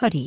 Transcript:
허리.